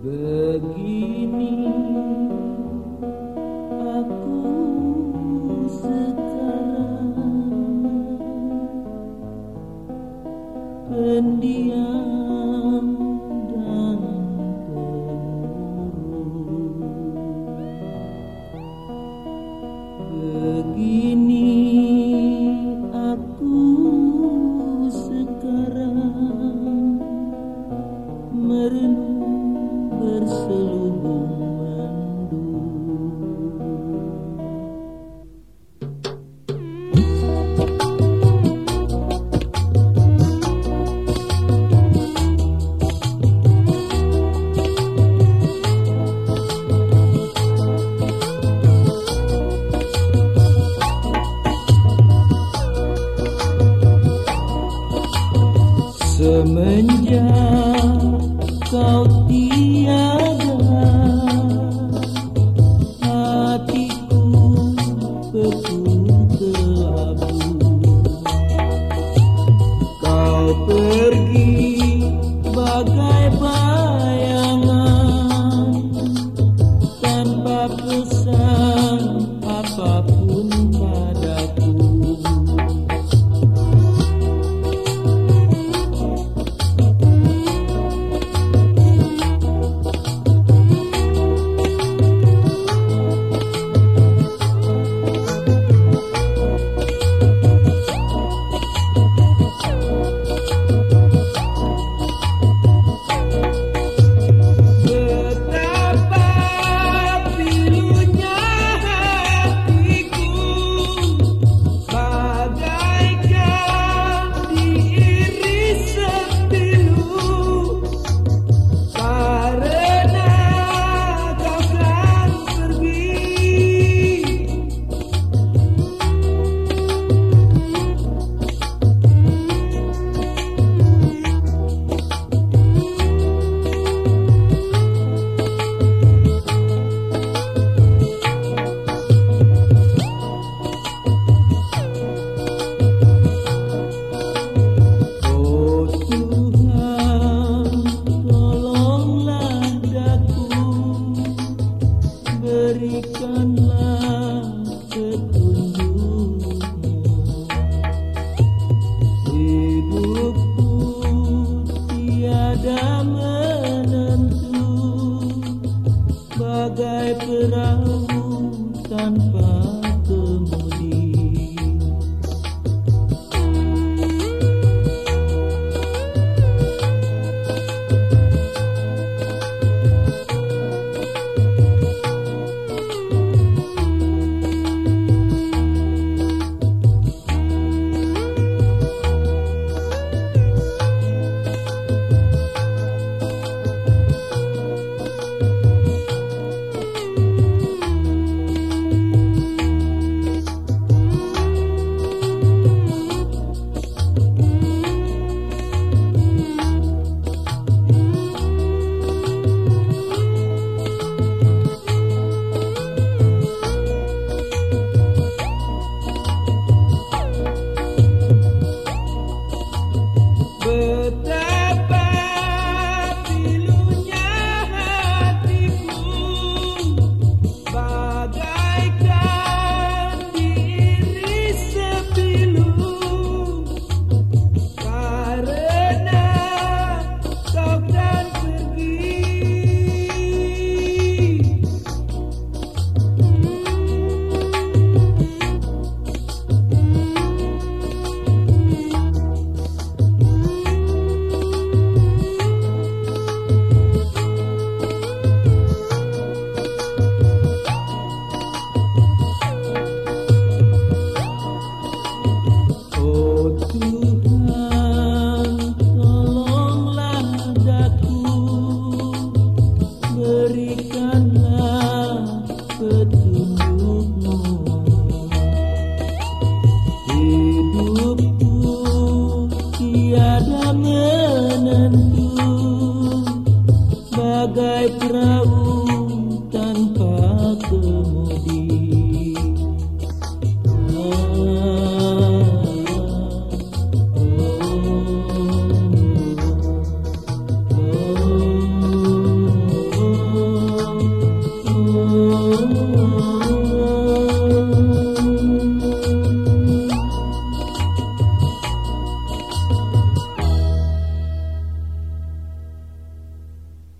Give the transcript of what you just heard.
Begini aku sekarang pendiam dan pemurung Begini aku merenung berselubung Semenjak kau tiada babu Bagai perahu tanpa raul.